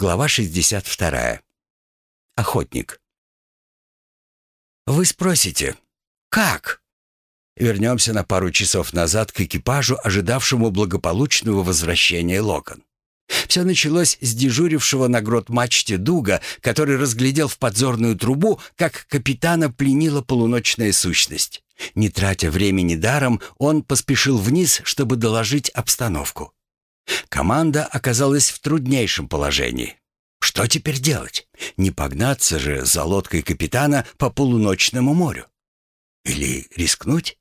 Глава 62. Охотник. Вы спросите, как? Вернемся на пару часов назад к экипажу, ожидавшему благополучного возвращения Локон. Все началось с дежурившего на грот мачте Дуга, который разглядел в подзорную трубу, как капитана пленила полуночная сущность. Не тратя времени даром, он поспешил вниз, чтобы доложить обстановку. Команда оказалась в труднейшем положении. Что теперь делать? Не погнаться же за лодкой капитана по полуночному морю? Или рискнуть?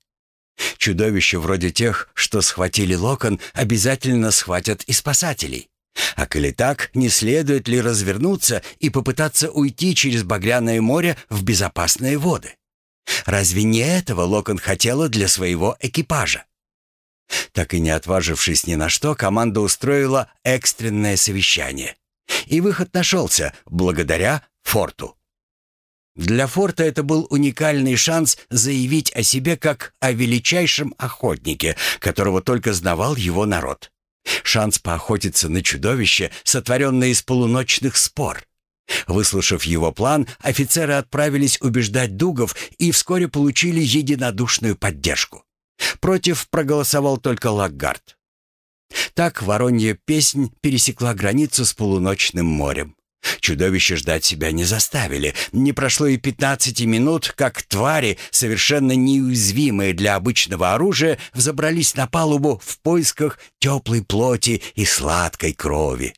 Чудовища вроде тех, что схватили локон, обязательно схватят и спасателей. А коли так, не следует ли развернуться и попытаться уйти через Багряное море в безопасные воды? Разве не этого Локон хотела для своего экипажа? Так и не отважившись ни на что, команда устроила экстренное совещание. И выход нашелся благодаря Форту. Для Форта это был уникальный шанс заявить о себе как о величайшем охотнике, которого только знавал его народ. Шанс поохотиться на чудовище, сотворенное из полуночных спор. Выслушав его план, офицеры отправились убеждать Дугов и вскоре получили единодушную поддержку. Против проголосовал только Лаггард. Так воронья песнь пересекла границу с полуночным морем. Чудовища ждать себя не заставили. Не прошло и пятнадцати минут, как твари, совершенно неуязвимые для обычного оружия, взобрались на палубу в поисках теплой плоти и сладкой крови.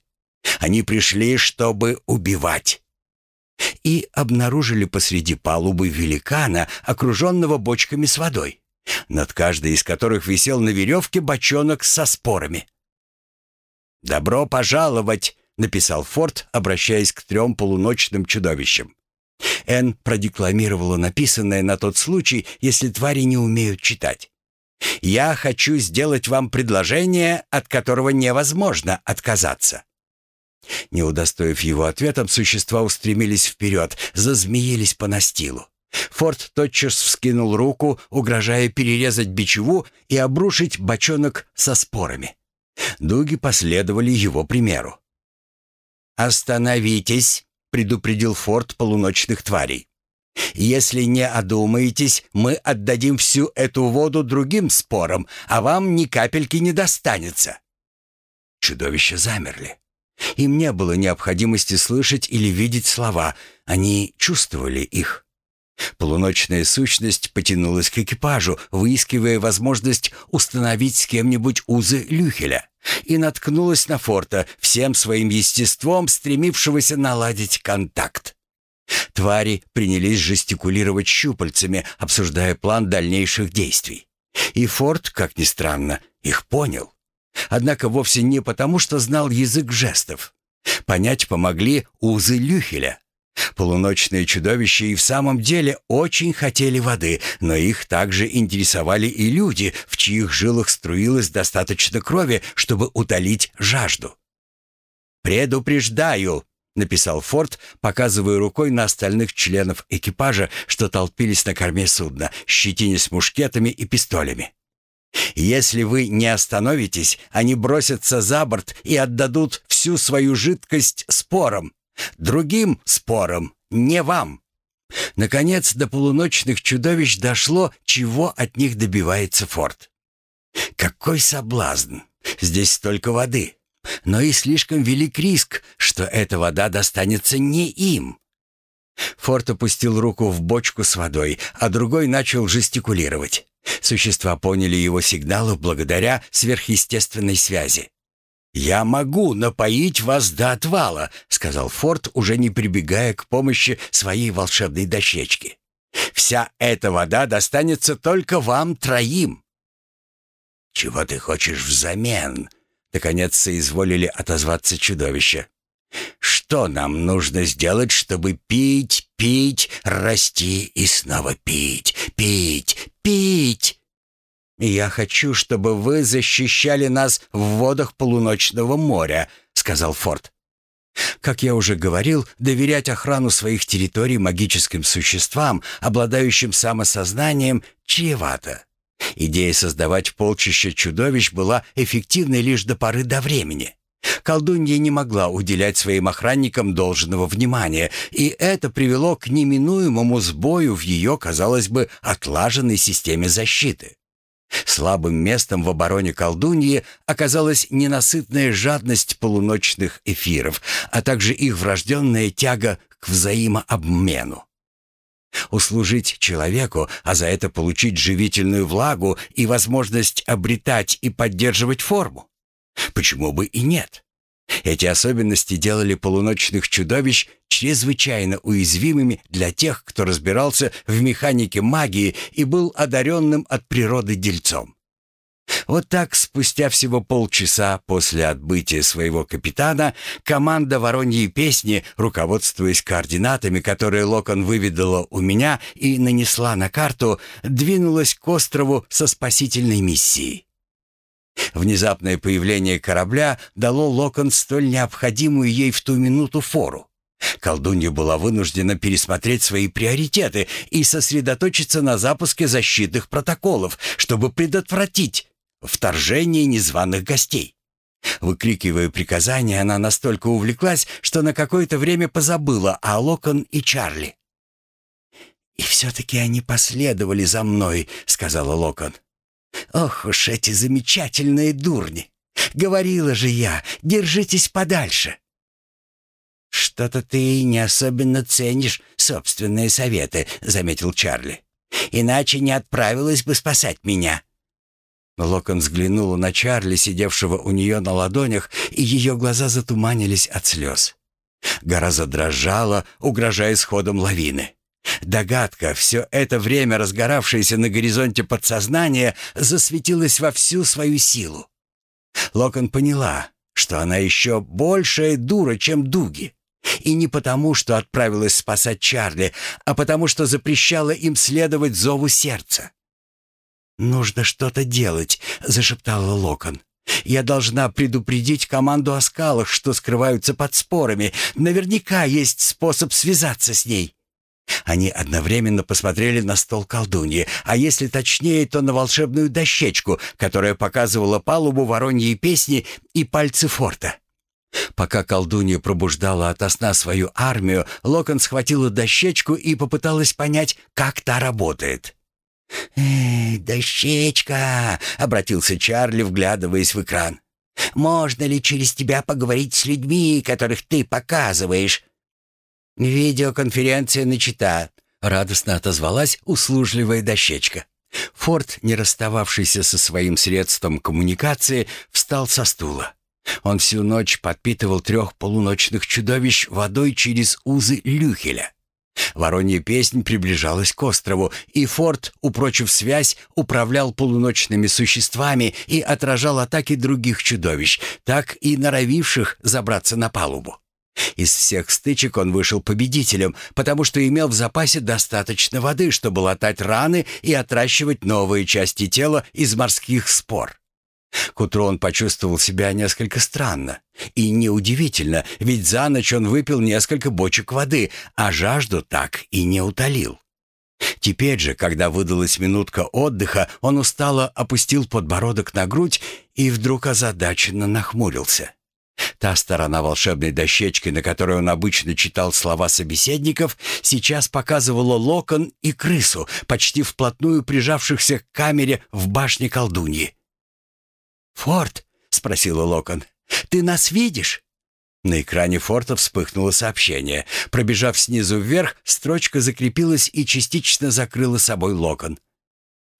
Они пришли, чтобы убивать. И обнаружили посреди палубы великана, окруженного бочками с водой, над каждой из которых висел на веревке бочонок со спорами. «Добро пожаловать!» — написал Форд, обращаясь к трем полуночным чудовищам. Энн продекламировала написанное на тот случай, если твари не умеют читать. «Я хочу сделать вам предложение, от которого невозможно отказаться». Не удостоив его ответом, существа устремились вперед, зазмеились по настилу. Форд тотчас вскинул руку, угрожая перерезать бичеву и обрушить бочонок со спорами. Дуги последовали его примеру. «Остановитесь!» — предупредил Форд полуночных тварей. «Если не одумаетесь, мы отдадим всю эту воду другим спорам, а вам ни капельки не достанется». Чудовища замерли. Им не было необходимости слышать или видеть слова, они чувствовали их. Полуночная сущность потянулась к экипажу, выискивая возможность установить с кем-нибудь узы Люхеля, и наткнулась на Форта, всем своим естеством стремившегося наладить контакт. Твари принялись жестикулировать щупальцами, обсуждая план дальнейших действий. И Форт, как ни странно, их понял. Однако вовсе не потому, что знал язык жестов. Понять помогли узы Люхеля. Полуночные чудовища и в самом деле очень хотели воды, но их также интересовали и люди, в чьих жилах струилось достаточно крови, чтобы утолить жажду. «Предупреждаю!» — написал Форд, показывая рукой на остальных членов экипажа, что толпились на корме судна, щетинясь мушкетами и пистолями. Если вы не остановитесь, они бросятся за борт и отдадут всю свою жидкость спорам. Другим спорам, не вам. Наконец, до полуночных чудовищ дошло, чего от них добивается Форд. Какой соблазн! Здесь столько воды. Но и слишком велик риск, что эта вода достанется не им. Форд опустил руку в бочку с водой, а другой начал жестикулировать. Существа поняли его сигналы благодаря сверхъестественной связи. «Я могу напоить вас до отвала», — сказал Форд, уже не прибегая к помощи своей волшебной дощечки. «Вся эта вода достанется только вам троим». «Чего ты хочешь взамен?» — наконец соизволили отозваться чудовища. «Что нам нужно сделать, чтобы пить, пить, расти и снова пить, пить, пить. «Я хочу, чтобы вы защищали нас в водах полуночного моря», — сказал Форд. Как я уже говорил, доверять охрану своих территорий магическим существам, обладающим самосознанием, чревато. Идея создавать полчища чудовищ была эффективной лишь до поры до времени. Колдунья не могла уделять своим охранникам должного внимания, и это привело к неминуемому сбою в ее, казалось бы, отлаженной системе защиты. Слабым местом в обороне колдуньи оказалась ненасытная жадность полуночных эфиров, а также их врожденная тяга к взаимообмену. Услужить человеку, а за это получить живительную влагу и возможность обретать и поддерживать форму. Почему бы и нет? Эти особенности делали полуночных чудовищ чрезвычайно уязвимыми для тех, кто разбирался в механике магии и был одаренным от природы дельцом. Вот так, спустя всего полчаса после отбытия своего капитана, команда «Вороньей песни», руководствуясь координатами, которые Локон выведала у меня и нанесла на карту, двинулась к острову со спасительной миссией. Внезапное появление корабля дало Локон столь необходимую ей в ту минуту фору. Колдунья была вынуждена пересмотреть свои приоритеты и сосредоточиться на запуске защитных протоколов, чтобы предотвратить вторжение незваных гостей. Выкрикивая приказания, она настолько увлеклась, что на какое-то время позабыла о Локон и Чарли. «И все-таки они последовали за мной», — сказала Локон. «Ох уж эти замечательные дурни! Говорила же я, держитесь подальше!» «Что-то ты не особенно ценишь собственные советы», — заметил Чарли. «Иначе не отправилась бы спасать меня». Локон взглянула на Чарли, сидевшего у нее на ладонях, и ее глаза затуманились от слез. Гора задрожала, угрожая сходом лавины. Догадка, все это время разгоравшаяся на горизонте подсознания, засветилась во всю свою силу. Локон поняла, что она еще большая дура, чем Дуги. И не потому, что отправилась спасать Чарли, а потому, что запрещала им следовать зову сердца. «Нужно что-то делать», — зашептала Локон. «Я должна предупредить команду о скалах, что скрываются под спорами. Наверняка есть способ связаться с ней». Они одновременно посмотрели на стол колдуньи, а если точнее, то на волшебную дощечку, которая показывала палубу вороньей песни и пальцы форта. Пока колдунья пробуждала ото сна свою армию, Локон схватила дощечку и попыталась понять, как та работает. «Эй, дощечка!» — обратился Чарли, вглядываясь в экран. «Можно ли через тебя поговорить с людьми, которых ты показываешь?» «Видеоконференция начата», — радостно отозвалась услужливая дощечка. Форд, не расстававшийся со своим средством коммуникации, встал со стула. Он всю ночь подпитывал трех полуночных чудовищ водой через узы люхеля. Воронья песнь приближалась к острову, и Форд, упрочив связь, управлял полуночными существами и отражал атаки других чудовищ, так и норовивших забраться на палубу. Из всех стычек он вышел победителем, потому что имел в запасе достаточно воды, чтобы латать раны и отращивать новые части тела из морских спор. К утру он почувствовал себя несколько странно. И неудивительно, ведь за ночь он выпил несколько бочек воды, а жажду так и не утолил. Теперь же, когда выдалась минутка отдыха, он устало опустил подбородок на грудь и вдруг озадаченно нахмурился. Та сторона волшебной дощечки, на которой он обычно читал слова собеседников, сейчас показывала локон и крысу, почти вплотную прижавшихся к камере в башне колдуньи. «Форд?» — спросила локон. «Ты нас видишь?» На экране форта вспыхнуло сообщение. Пробежав снизу вверх, строчка закрепилась и частично закрыла собой локон.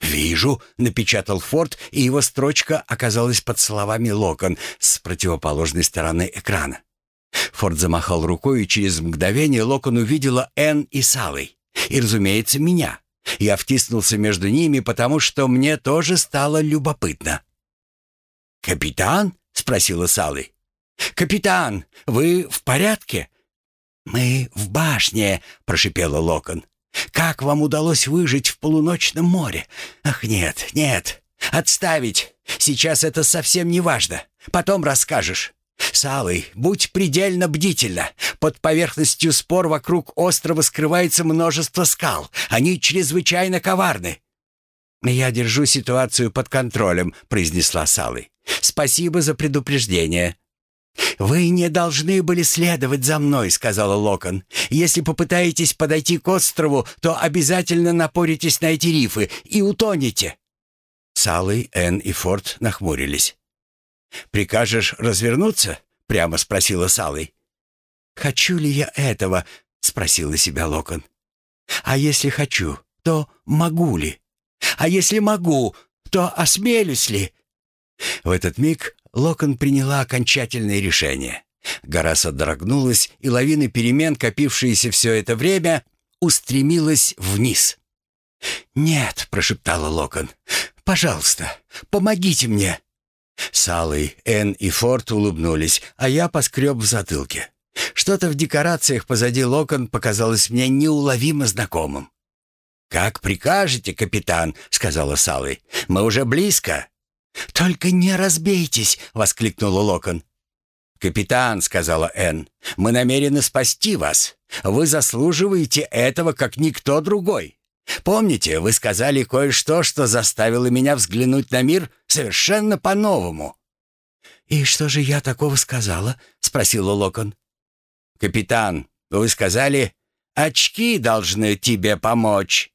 «Вижу», — напечатал Форд, и его строчка оказалась под словами «Локон» с противоположной стороны экрана. Форд замахал рукой, и через мгновение Локон увидела Энн и Салой. И, разумеется, меня. Я втиснулся между ними, потому что мне тоже стало любопытно. «Капитан?» — спросила Салы. «Капитан, вы в порядке?» «Мы в башне», — прошипела Локон. Как вам удалось выжить в полуночном море? Ах, нет, нет. Отставить. Сейчас это совсем не важно. Потом расскажешь. Салый, будь предельно бдительна. Под поверхностью спор вокруг острова скрывается множество скал. Они чрезвычайно коварны. «Я держу ситуацию под контролем», — произнесла Салый. «Спасибо за предупреждение». «Вы не должны были следовать за мной», — сказала Локон. «Если попытаетесь подойти к острову, то обязательно напоритесь на эти рифы и утонете». Салый, Энн и Форд нахмурились. «Прикажешь развернуться?» — прямо спросила Салый. «Хочу ли я этого?» — спросила себя Локон. «А если хочу, то могу ли? А если могу, то осмелюсь ли?» В этот миг Локон приняла окончательное решение. Гора содрогнулась, и лавина перемен, копившиеся все это время, устремилась вниз. «Нет», — прошептала Локон, — «пожалуйста, помогите мне». Салый, Энн и Форд улыбнулись, а я поскреб в затылке. Что-то в декорациях позади Локон показалось мне неуловимо знакомым. «Как прикажете, капитан», — сказала Салый. «Мы уже близко». «Только не разбейтесь!» — воскликнула Локон. «Капитан», — сказала Энн, — «мы намерены спасти вас. Вы заслуживаете этого, как никто другой. Помните, вы сказали кое-что, что заставило меня взглянуть на мир совершенно по-новому». «И что же я такого сказала?» — спросила Локон. «Капитан, вы сказали, очки должны тебе помочь».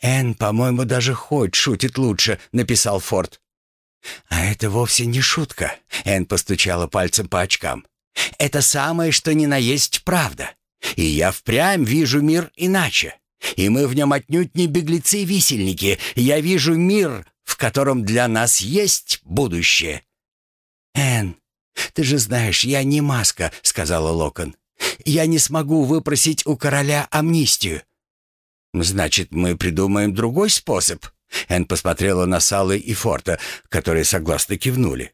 «Энн, по-моему, даже хоть шутит лучше», — написал Форд. «А это вовсе не шутка», — Энн постучала пальцем по очкам. «Это самое, что ни на есть правда. И я впрямь вижу мир иначе. И мы в нем отнюдь не беглецы-висельники. Я вижу мир, в котором для нас есть будущее». «Энн, ты же знаешь, я не маска», — сказала Локон. «Я не смогу выпросить у короля амнистию». «Значит, мы придумаем другой способ», Энн посмотрела на Салы и Форта, которые согласно кивнули.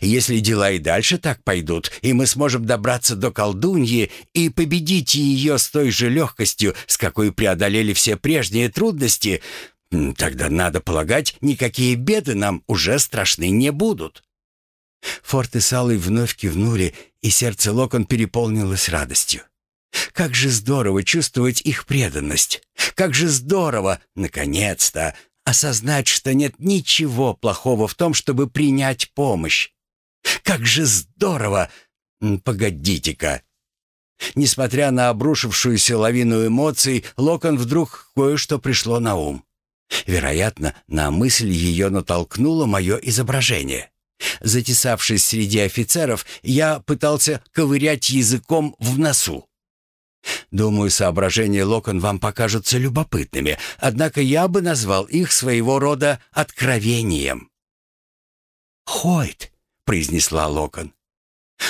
«Если дела и дальше так пойдут, и мы сможем добраться до колдуньи и победить ее с той же легкостью, с какой преодолели все прежние трудности, тогда, надо полагать, никакие беды нам уже страшны не будут». Форт и Салой вновь кивнули, и сердце Локон переполнилось радостью. Как же здорово чувствовать их преданность! Как же здорово, наконец-то, осознать, что нет ничего плохого в том, чтобы принять помощь. Как же здорово! Погодите-ка. Несмотря на обрушившуюся лавину эмоций, Локон вдруг кое-что пришло на ум. Вероятно, на мысль ее натолкнуло мое изображение. Затесавшись среди офицеров, я пытался ковырять языком в носу. Думаю, соображения Локон вам покажутся любопытными, однако я бы назвал их своего рода откровением. «Хойт», — произнесла Локон.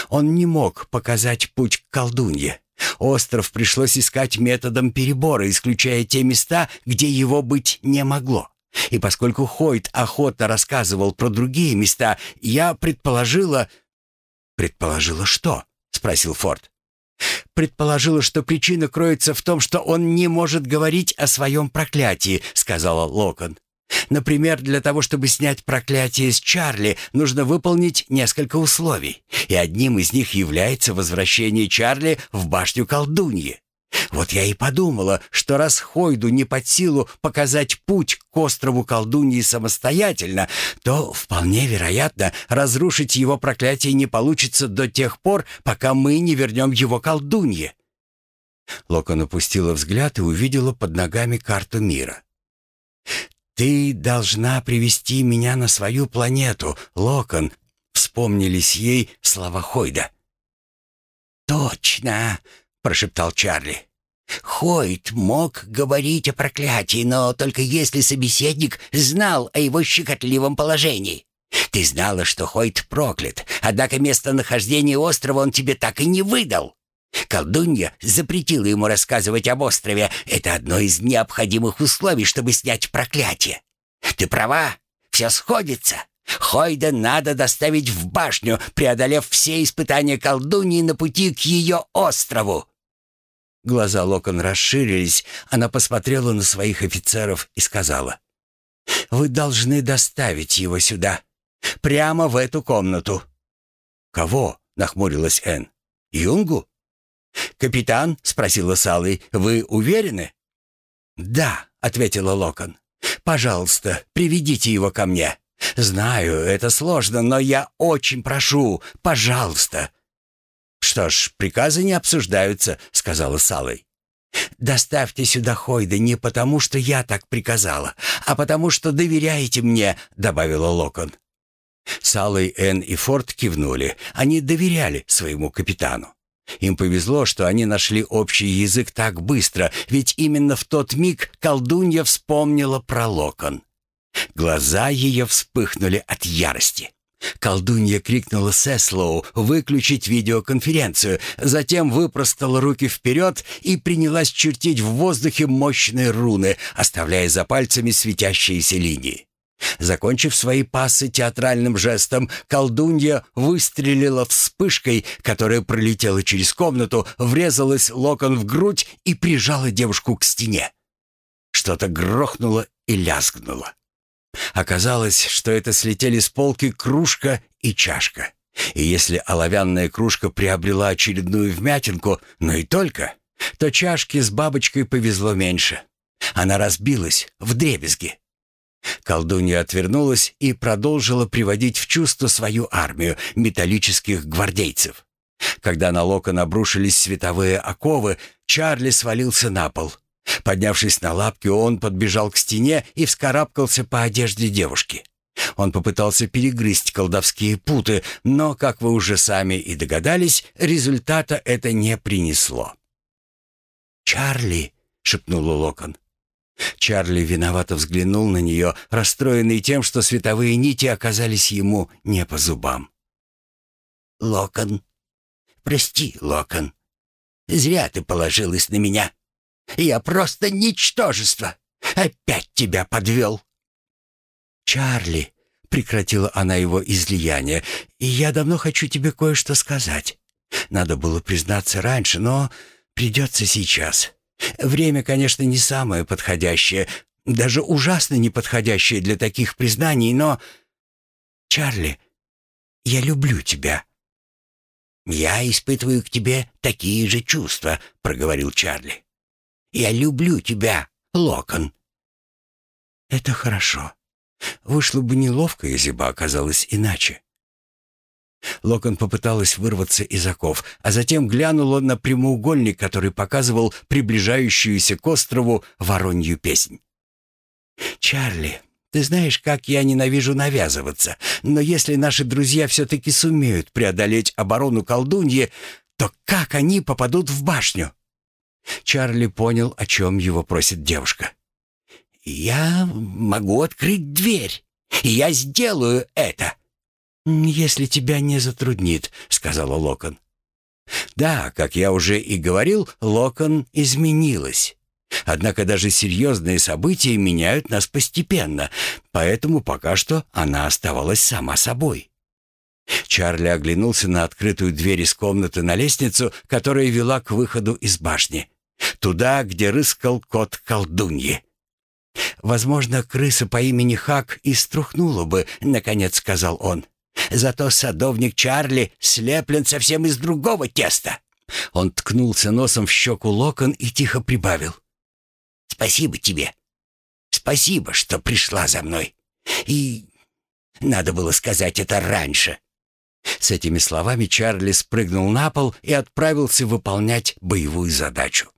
Он не мог показать путь к колдунье. Остров пришлось искать методом перебора, исключая те места, где его быть не могло. И поскольку Хойт охотно рассказывал про другие места, я предположила... «Предположила что?» — спросил Форд. «Предположила, что причина кроется в том, что он не может говорить о своем проклятии», — сказала Локон. «Например, для того, чтобы снять проклятие с Чарли, нужно выполнить несколько условий, и одним из них является возвращение Чарли в башню колдуньи. Вот я и подумала, что раз Хойду не под силу показать путь к острову колдуньи самостоятельно, то вполне вероятно разрушить его проклятие не получится до тех пор, пока мы не вернем его колдунье. Локон опустила взгляд и увидела под ногами карту мира. «Ты должна привести меня на свою планету, Локон», — вспомнились ей слова Хойда. «Точно!» — прошептал Чарли. Хойт мог говорить о проклятии, но только если собеседник знал о его щекотливом положении. Ты знала, что Хойт проклят, однако местонахождение острова он тебе так и не выдал. Колдунья запретила ему рассказывать об острове. Это одно из необходимых условий, чтобы снять проклятие. Ты права, все сходится. Хойда надо доставить в башню, преодолев все испытания колдуньи на пути к ее острову. Глаза Локон расширились, она посмотрела на своих офицеров и сказала, «Вы должны доставить его сюда, прямо в эту комнату». «Кого?» — нахмурилась Энн. «Юнгу?» «Капитан?» — спросила Салли. «Вы уверены?» «Да», — ответила Локон. «Пожалуйста, приведите его ко мне. Знаю, это сложно, но я очень прошу, пожалуйста». «Что ж, приказы не обсуждаются», — сказала Салой. «Доставьте сюда Хойда не потому, что я так приказала, а потому, что доверяете мне», — добавила Локон. Салой, Энн и Форд кивнули. Они доверяли своему капитану. Им повезло, что они нашли общий язык так быстро, ведь именно в тот миг колдунья вспомнила про Локон. Глаза ее вспыхнули от ярости. Колдунья крикнула Сеслоу выключить видеоконференцию, затем выпростала руки вперед и принялась чертить в воздухе мощные руны, оставляя за пальцами светящиеся линии. Закончив свои пассы театральным жестом, колдунья выстрелила вспышкой, которая пролетела через комнату, врезалась локон в грудь и прижала девушку к стене. Что-то грохнуло и лязгнуло. Оказалось, что это слетели с полки кружка и чашка. И если оловянная кружка приобрела очередную вмятинку, но и только, то чашке с бабочкой повезло меньше. Она разбилась в дребезги. Колдунья отвернулась и продолжила приводить в чувство свою армию металлических гвардейцев. Когда на локон обрушились световые оковы, Чарли свалился на пол. Поднявшись на лапки, он подбежал к стене и вскарабкался по одежде девушки. Он попытался перегрызть колдовские путы, но, как вы уже сами и догадались, результата это не принесло. «Чарли!» — шепнула Локон. Чарли виновато взглянул на нее, расстроенный тем, что световые нити оказались ему не по зубам. «Локон, прости, Локон. Зря ты положилась на меня. Я просто ничтожество. Опять тебя подвел». «Чарли», — прекратила она его излияние, — «и я давно хочу тебе кое-что сказать. Надо было признаться раньше, но придется сейчас. Время, конечно, не самое подходящее, даже ужасно неподходящее для таких признаний, но... Чарли, я люблю тебя». «Я испытываю к тебе такие же чувства», — проговорил Чарли. «Я люблю тебя, Локон». «Это хорошо. Вышло бы неловко, если бы оказалось иначе». Локон попыталась вырваться из оков, а затем глянула на прямоугольник, который показывал приближающуюся к острову воронью песнь. «Чарли, ты знаешь, как я ненавижу навязываться, но если наши друзья все-таки сумеют преодолеть оборону колдуньи, то как они попадут в башню?» Чарли понял, о чем его просит девушка. «Я могу открыть дверь, и я сделаю это!» «Если тебя не затруднит», — сказала Локон. Да, как я уже и говорил, Локон изменилась. Однако даже серьезные события меняют нас постепенно, поэтому пока что она оставалась сама собой. Чарли оглянулся на открытую дверь из комнаты на лестницу, которая вела к выходу из башни. Туда, где рыскал кот колдуньи. «Возможно, крыса по имени Хак и струхнула бы», — наконец сказал он. Зато садовник Чарли слеплен совсем из другого теста». Он ткнулся носом в щеку Локон и тихо прибавил. «Спасибо тебе. Спасибо, что пришла за мной. И надо было сказать это раньше». С этими словами Чарли спрыгнул на пол и отправился выполнять боевую задачу.